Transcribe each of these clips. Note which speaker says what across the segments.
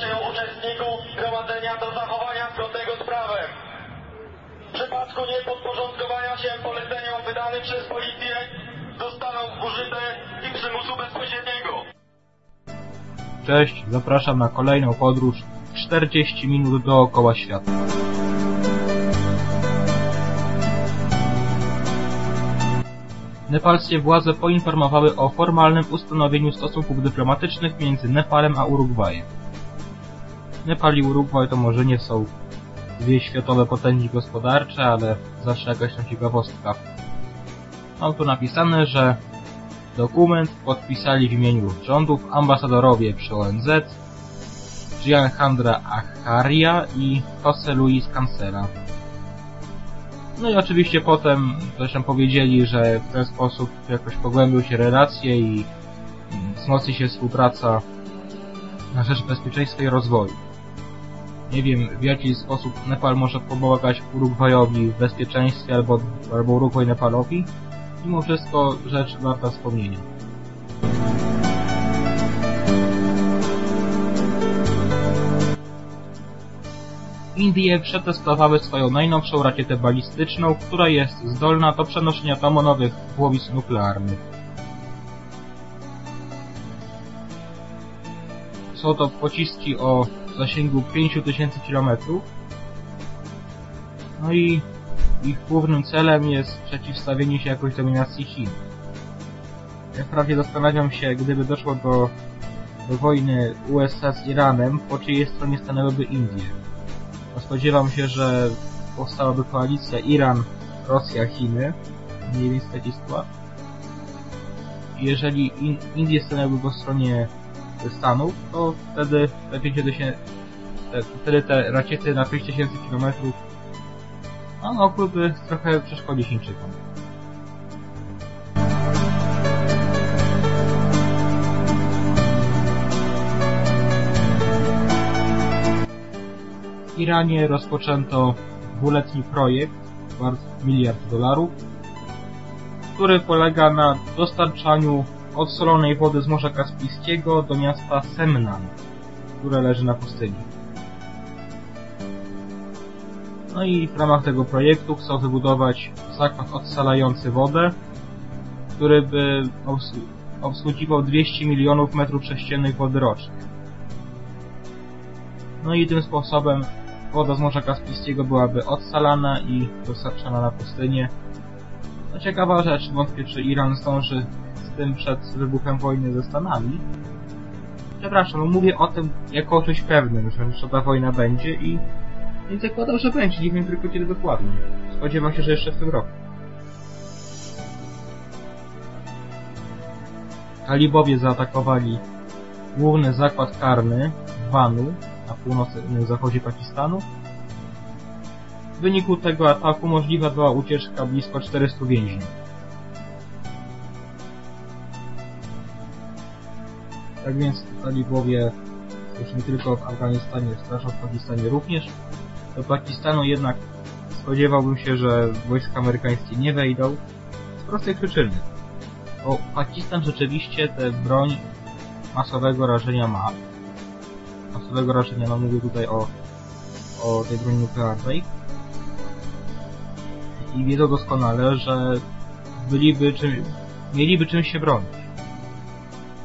Speaker 1: się uczestników gromadzenia do zachowania zgodnego z prawem. W przypadku niepodporządkowania się poleceniom wydanym przez policję zostaną użyte i przymusu bezpośredniego.
Speaker 2: Cześć, zapraszam na kolejną podróż 40 minut dookoła świata. Nepalskie władze poinformowały o formalnym ustanowieniu stosunków dyplomatycznych między Nepalem a Urugwajem. Nepal i Urugwaj to może nie są dwie światowe potęgi gospodarcze, ale zawsze jakaś tam ciekawostka. Mam tu napisane, że dokument podpisali w imieniu rządów ambasadorowie przy ONZ Gianhandra Acharia i Jose Luis Cancela. No i oczywiście potem zresztą powiedzieli, że w ten sposób jakoś pogłębią się relacje i wzmocni się współpraca na rzecz bezpieczeństwa i rozwoju. Nie wiem w jaki sposób Nepal może pomagać Urugwajowi w bezpieczeństwie albo, albo Urugwaj Nepalowi. Mimo wszystko rzecz warta wspomnienia. Indie przetestowały swoją najnowszą rakietę balistyczną, która jest zdolna do przenoszenia tamonowych głowic nuklearnych. Są to pociski o zasięgu 5000 km. No i ich głównym celem jest przeciwstawienie się jakoś dominacji Chin. Ja wprawdzie zastanawiam się, gdyby doszło do, do wojny USA z Iranem, po czyjej stronie stanęłyby Indie spodziewam się, że powstałaby koalicja Iran, Rosja, Chiny. Mniej więcej taki skład. Jeżeli in, Indie stanęłyby po stronie Stanów, to wtedy te 5000, te, wtedy te rakiety na 5000 km no, mogłyby trochę przeszkodzić Chińczykom. Iranie rozpoczęto dwuletni projekt wart miliard dolarów, który polega na dostarczaniu odsolonej wody z Morza Kaspijskiego do miasta Semnan, które leży na pustyni. No i w ramach tego projektu chcą wybudować zakład odsalający wodę, który by obsługiwał 200 milionów metrów sześciennych wody rocznie. No i tym sposobem woda z Morza Kaspijskiego byłaby odsalana i dostarczana na pustynię. No ciekawa rzecz, wątpię czy Iran zdąży tym przed wybuchem wojny ze Stanami. Przepraszam, no mówię o tym jako o czymś pewnym, że, ta wojna będzie i nie zakładam, że będzie, nie wiem tylko kiedy dokładnie. Spodziewam się, że jeszcze w tym roku. Talibowie zaatakowali główny zakład karny w Wanu na północnym zachodzie Pakistanu. W wyniku tego ataku możliwa była ucieczka blisko 400 więźniów. Tak więc talibowie już nie tylko w Afganistanie straszą w Pakistanie również. Do Pakistanu jednak spodziewałbym się, że wojska amerykańskie nie wejdą z prostej przyczyny. Bo Pakistan rzeczywiście tę broń masowego rażenia ma, masowego rażenia, no mówię tutaj o, o tej broni nuklearnej. I wiedzą doskonale, że byliby czym, mieliby czym się bronić.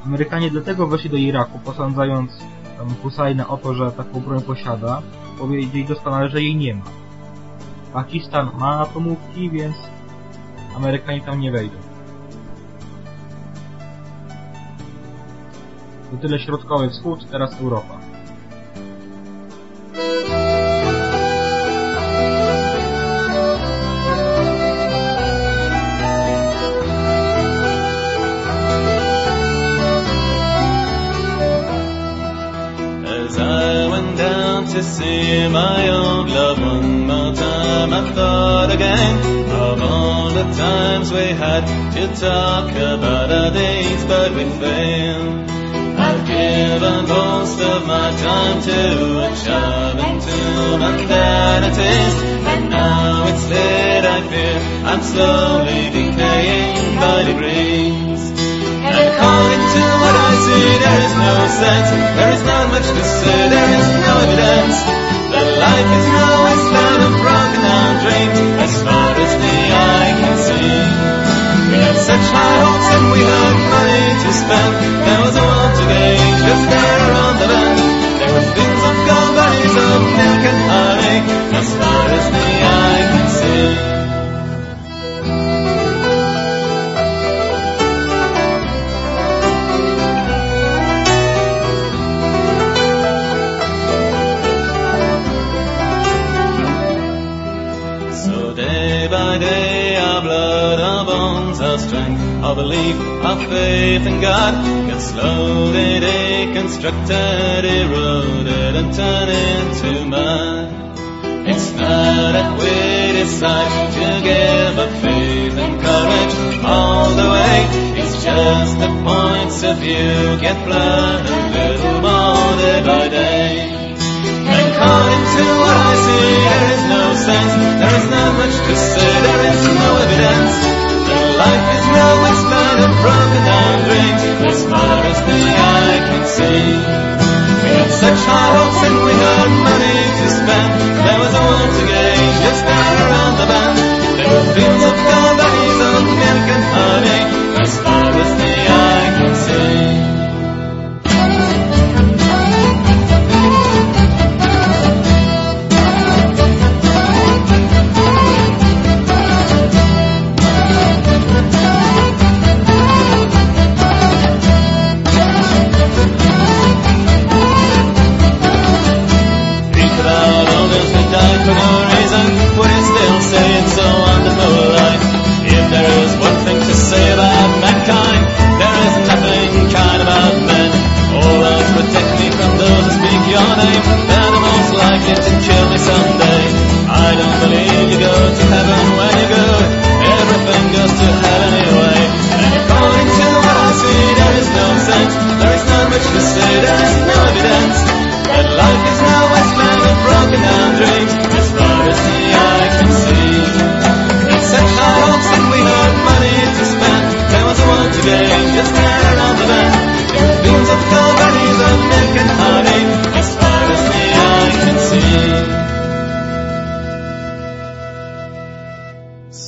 Speaker 2: Amerykanie dlatego weszli do Iraku, posądzając tam Husajna o to, że taką broń posiada, powiedzieli doskonale, że jej nie ma. Pakistan ma atomówki, więc Amerykanie tam nie wejdą. To tyle środkowy wschód, teraz Europa.
Speaker 3: To see my old loved one more time. I thought again of all the times we had to talk about our days, but we failed. I've given most of my time to a job and to mundanities, and now it's late. I fear I'm slowly decaying by degrees. According to what I see, there is no sense. There is not much to say, there is no evidence. That life is no wasteland of broken down dreams, as far as the eye can see. We had such high hopes and we had money to spend. There was a world to gain just there around the bend. Faith in God gets slowly deconstructed, eroded and turned into mud. It's not that we decide to give up faith and courage all the way. It's just the points of view get blurred a little more day by day. And According to what I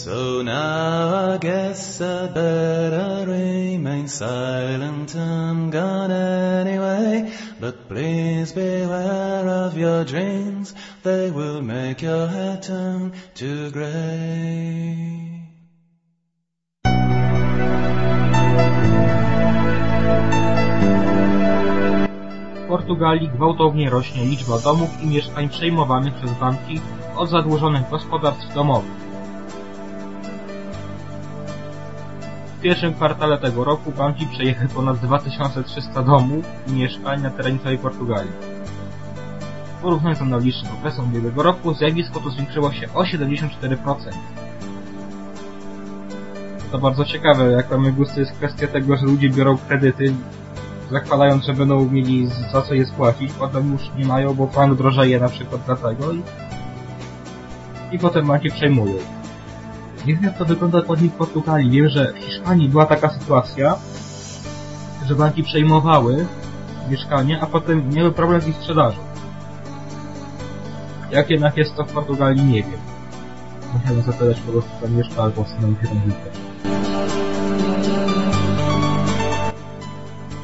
Speaker 3: So now I guess I better remain silent. Gone anyway. But please beware of your dreams. They will make your turn to grey.
Speaker 2: W Portugalii gwałtownie rośnie liczba domów i mieszkań przejmowanych przez banki od zadłużonych gospodarstw domowych. W pierwszym kwartale tego roku banki przejęły ponad 2300 domów i mieszkań na terenie całej Portugalii. W porównaniu z okresem ubiegłego roku zjawisko to zwiększyło się o 74%. To bardzo ciekawe, jak mamy gusty jest kwestia tego, że ludzie biorą kredyty zakładając, że będą mieli za co je spłacić, potem już nie mają, bo pan drożeje na przykład dlatego i, i potem banki przejmują. Nie wiem jak to wygląda dokładnie w Portugalii. Wiem, że w Hiszpanii była taka sytuacja, że banki przejmowały mieszkania, a potem miały problem z ich sprzedażą. Jak jednak jest to w Portugalii, nie wiem. Musiałem zapytać kogoś, kto tam mieszka, albo stanowi się tam.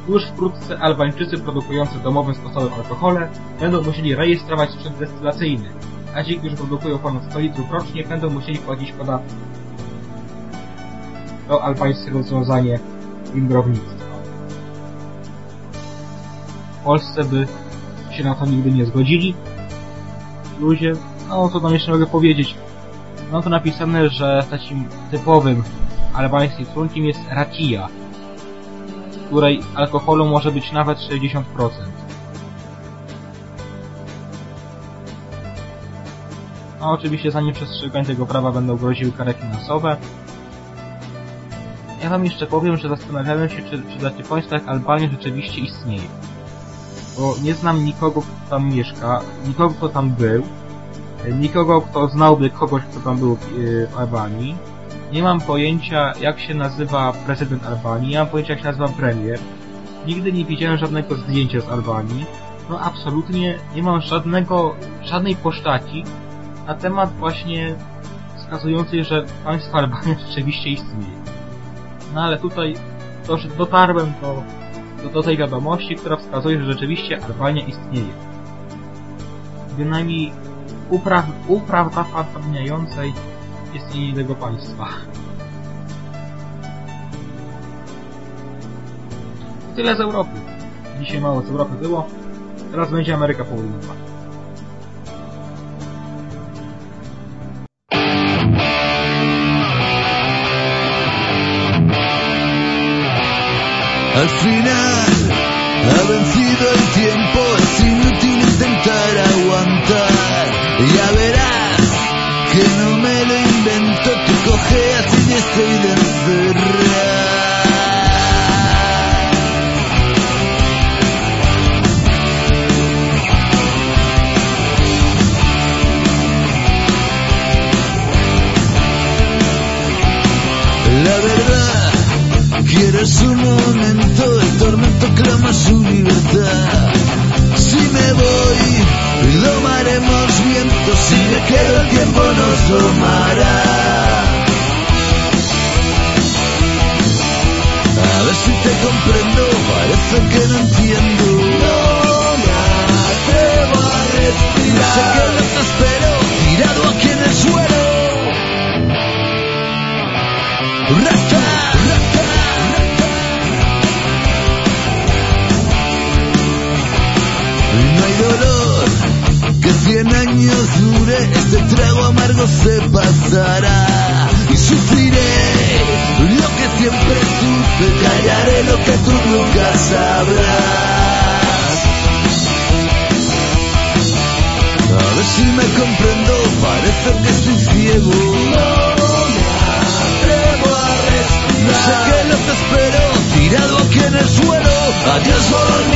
Speaker 2: Już wkrótce Albańczycy produkujący domowym sposobem alkohole będą musieli rejestrować sprzęt destylacyjny, a ci, którzy produkują ponad 100 litrów rocznie, będą musieli płacić podatek. To albańskie rozwiązanie winogrownictwa. W Polsce by się na to nigdy nie zgodzili. Ludzie, no co tam jeszcze mogę powiedzieć? No to napisane, że takim typowym albańskim trunkiem jest rakia, w której alkoholu może być nawet 60%. A oczywiście za nieprzestrzeganie tego prawa będą groziły kary finansowe. Ja wam jeszcze powiem, że zastanawiałem się, czy, czy takie państwo jak Albania rzeczywiście istnieje. Bo nie znam nikogo, kto tam mieszka, nikogo, kto tam był, nikogo, kto znałby kogoś, kto tam był w Albanii. Nie mam pojęcia, jak się nazywa prezydent Albanii, nie mam pojęcia, jak się nazywa premier. Nigdy nie widziałem żadnego zdjęcia z Albanii. No absolutnie nie mam żadnego, żadnej posztaki na temat właśnie wskazującej, że państwo Albania rzeczywiście istnieje. No ale tutaj to, że dotarłem do, do, do tej wiadomości, która wskazuje, że rzeczywiście Albania istnieje. Bynajmniej upraw, uprawdopodobniającej istnienie tego państwa. Tyle z Europy. Dzisiaj mało z Europy było. Teraz będzie Ameryka Południowa.
Speaker 4: Al final ha vencido el tiempo, quieres un momento, el tormento clama su libertad. Si me voy, domaremos vientos, si me quedo el tiempo nos domará.
Speaker 2: I just want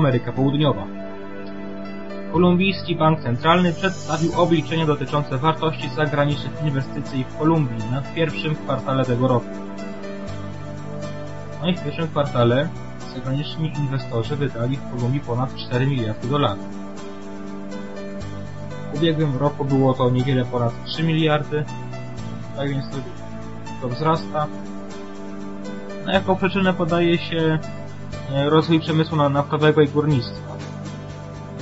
Speaker 2: Ameryka Południowa. Kolumbijski Bank Centralny przedstawił obliczenia dotyczące wartości zagranicznych inwestycji w Kolumbii na pierwszym kwartale tego roku. No i w pierwszym kwartale zagraniczni inwestorzy wydali w Kolumbii ponad 4 miliardy dolarów. W ubiegłym roku było to niewiele ponad 3 miliardy, tak więc to, wzrasta. No, jako przyczynę podaje się rozwój przemysłu na- naftowego i górnictwa.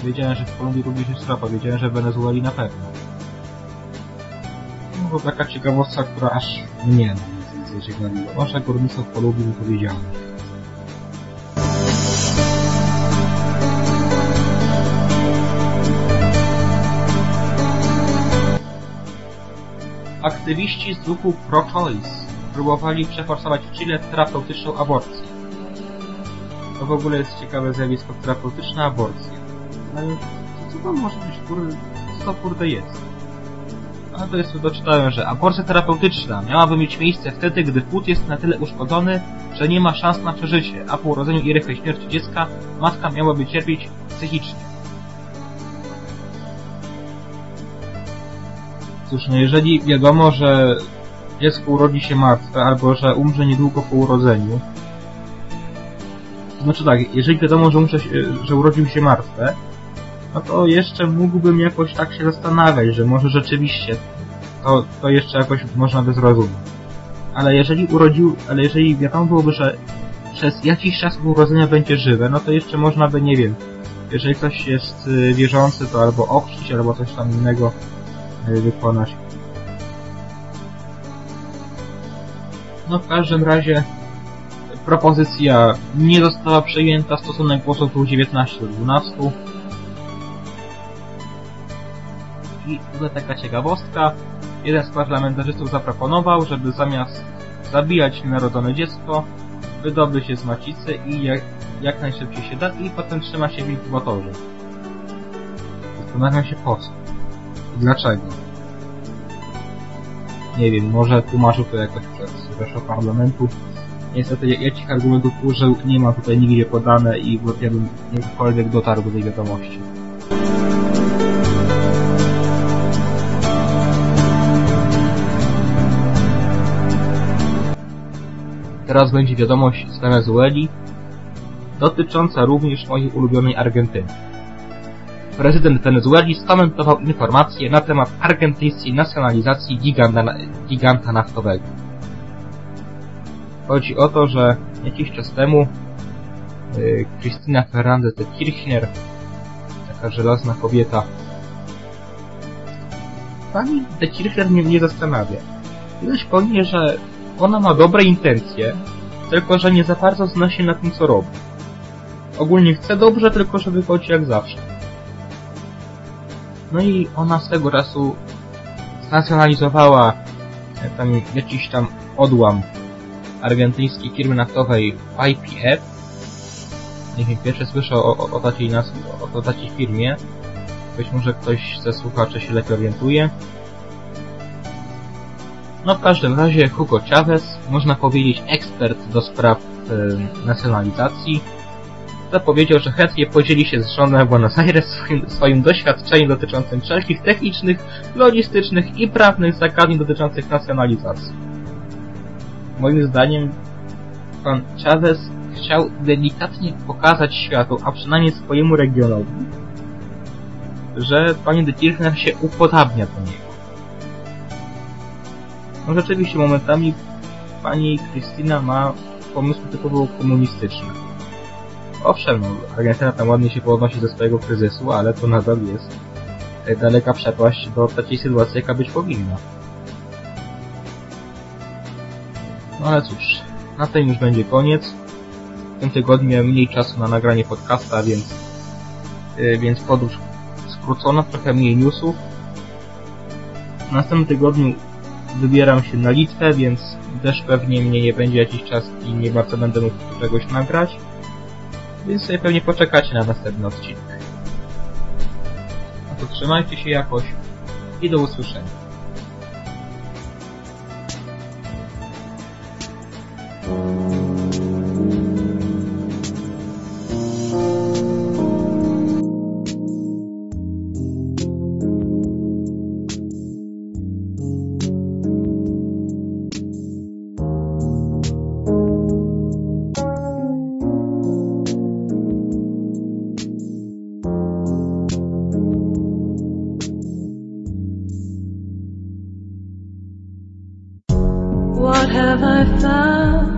Speaker 2: Wiedziałem, że w Kolumbii również jest ropa, wiedziałem, że w Wenezueli na pewno. No to taka ciekawostka, która aż mnie zaciekawiła. Wasze górnictwo w Kolumbii mi powiedziałem. Aktywiści z ruchu pro-choice próbowali przeforsować w Chile terapeutyczną aborcję. To w ogóle jest ciekawe zjawisko, terapeutyczna aborcja. No i co to może być, kurde, co to kurde jest? A to jest, doczytałem, że aborcja terapeutyczna miałaby mieć miejsce wtedy, gdy płód jest na tyle uszkodzony, że nie ma szans na przeżycie, a po urodzeniu i rychłej śmierci dziecka matka miałaby cierpieć psychicznie. Cóż, no jeżeli wiadomo, że dziecko urodzi się martwe, albo że umrze niedługo po urodzeniu, znaczy tak, jeżeli wiadomo, że, umrze, że urodził się martwe, no to jeszcze mógłbym jakoś tak się zastanawiać, że może rzeczywiście to, to jeszcze jakoś można by zrozumieć. Ale jeżeli urodził, ale jeżeli wiadomo byłoby, że przez jakiś czas urodzenia będzie żywe, no to jeszcze można by, nie wiem, jeżeli ktoś jest y, wierzący, to albo ochrzcić, albo coś tam innego y, wykonać. No w każdym razie propozycja nie została przyjęta, stosunek głosów był 19 do 12. I tutaj taka ciekawostka. Jeden z parlamentarzystów zaproponował, żeby zamiast zabijać narodzone dziecko, wydobyć je z macicy i jak, jak najszybciej się da i potem trzyma się w inkubatorze. Zastanawiam się po co. Dlaczego. Nie wiem, może tłumaczył to jakoś przez weszło parlamentu. Niestety jakich argumentów użył nie ma tutaj nigdzie podane i ja bym jakkolwiek dotarł do tej wiadomości. Teraz będzie wiadomość z Wenezueli, dotycząca również mojej ulubionej Argentyny. Prezydent Wenezueli skomentował informacje na temat argentyńskiej nacjonalizacji giganta, giganta naftowego. Chodzi o to, że jakiś czas temu Krystyna y, Fernández de Kirchner, taka żelazna kobieta, pani de Kirchner mnie nie zastanawia. Widać po niej, że ona ma dobre intencje, tylko że nie za bardzo zna się na tym, co robi. Ogólnie chce dobrze, tylko że wychodzi jak zawsze. No i ona swego czasu znacjonalizowała e, tam jakiś tam odłam argentyńskiej firmy naftowej YPF. Nie wiem, pierwsze słyszę o, o, o takiej nazwie, o, o takiej firmie. Być może ktoś ze słuchaczy się lepiej orientuje. No w każdym razie Hugo Chavez, można powiedzieć ekspert do spraw e, nacjonalizacji, zapowiedział, że chętnie podzieli się z żoną Buenos Aires swoim, swoim doświadczeniem dotyczącym wszelkich technicznych, logistycznych i prawnych zagadnień dotyczących nacjonalizacji. Moim zdaniem pan Chavez chciał delikatnie pokazać światu, a przynajmniej swojemu regionowi, że pani de Kirchner się upodabnia do niego. No rzeczywiście momentami pani Krystyna ma pomysły typowo komunistyczne. Owszem, no, Argentyna tam ładnie się podnosi ze swojego kryzysu, ale to nadal jest daleka przepaść do takiej sytuacji, jaka być powinna. No ale cóż, na tym już będzie koniec. W tym tygodniu miałem mniej czasu na nagranie podcasta, więc, yy, więc podróż skrócona, trochę mniej newsów. W następnym tygodniu wybieram się na Litwę, więc też pewnie mnie nie będzie jakiś czas i nie bardzo będę mógł czegoś nagrać. Więc sobie pewnie poczekacie na następny odcinek. No to trzymajcie się jakoś i do usłyszenia.
Speaker 5: What have I found?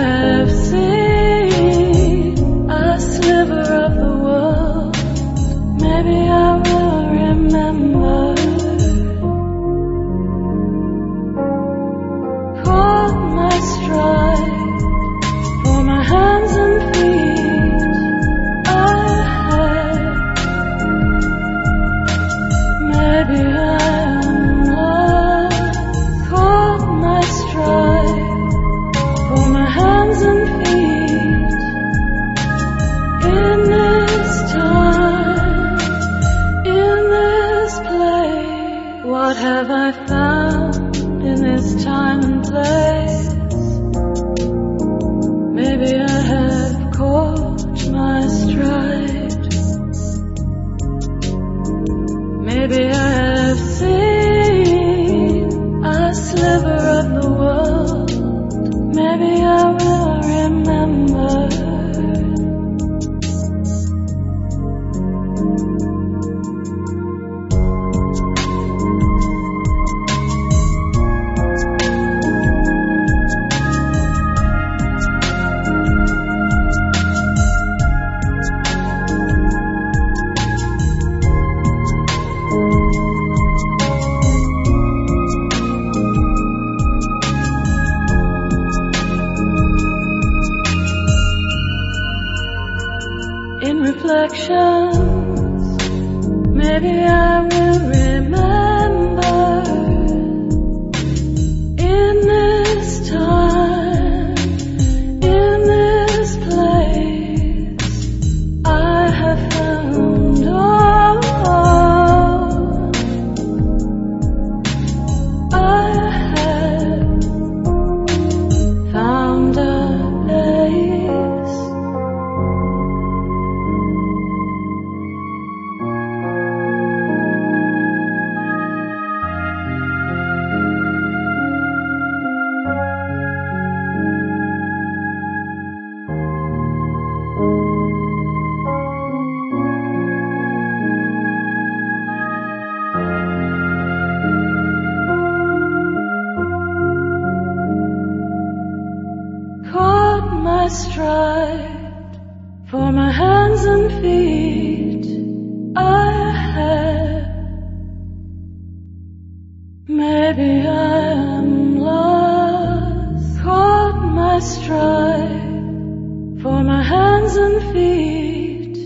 Speaker 5: for my hands and feet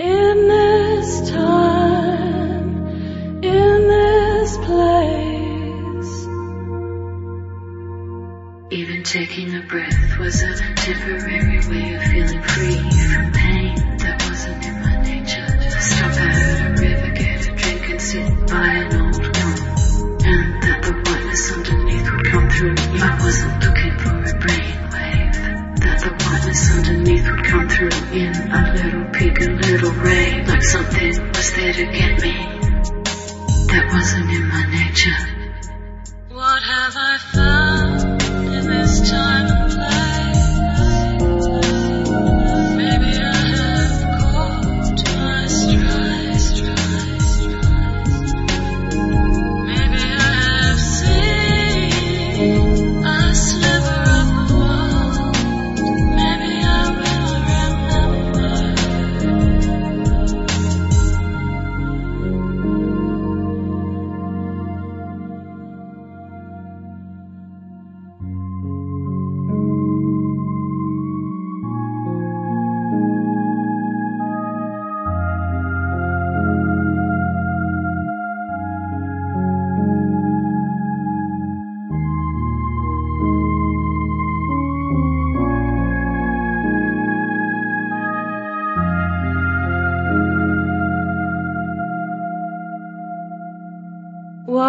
Speaker 5: in this time in this place
Speaker 6: Even taking a breath was a temporary way of feeling free from pain that wasn't in my nature. To stop at a river, get a drink and sit by an old gnome. And that the whiteness underneath would come through. I wasn't in a little peak, a little ray. Like something was there to get me. That wasn't in my nature.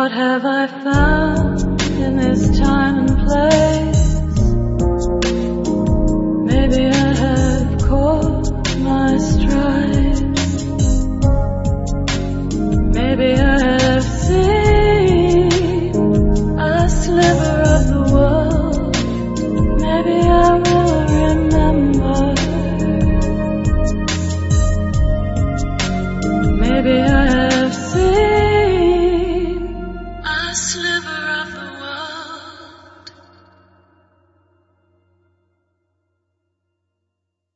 Speaker 5: What have I found in this time and place?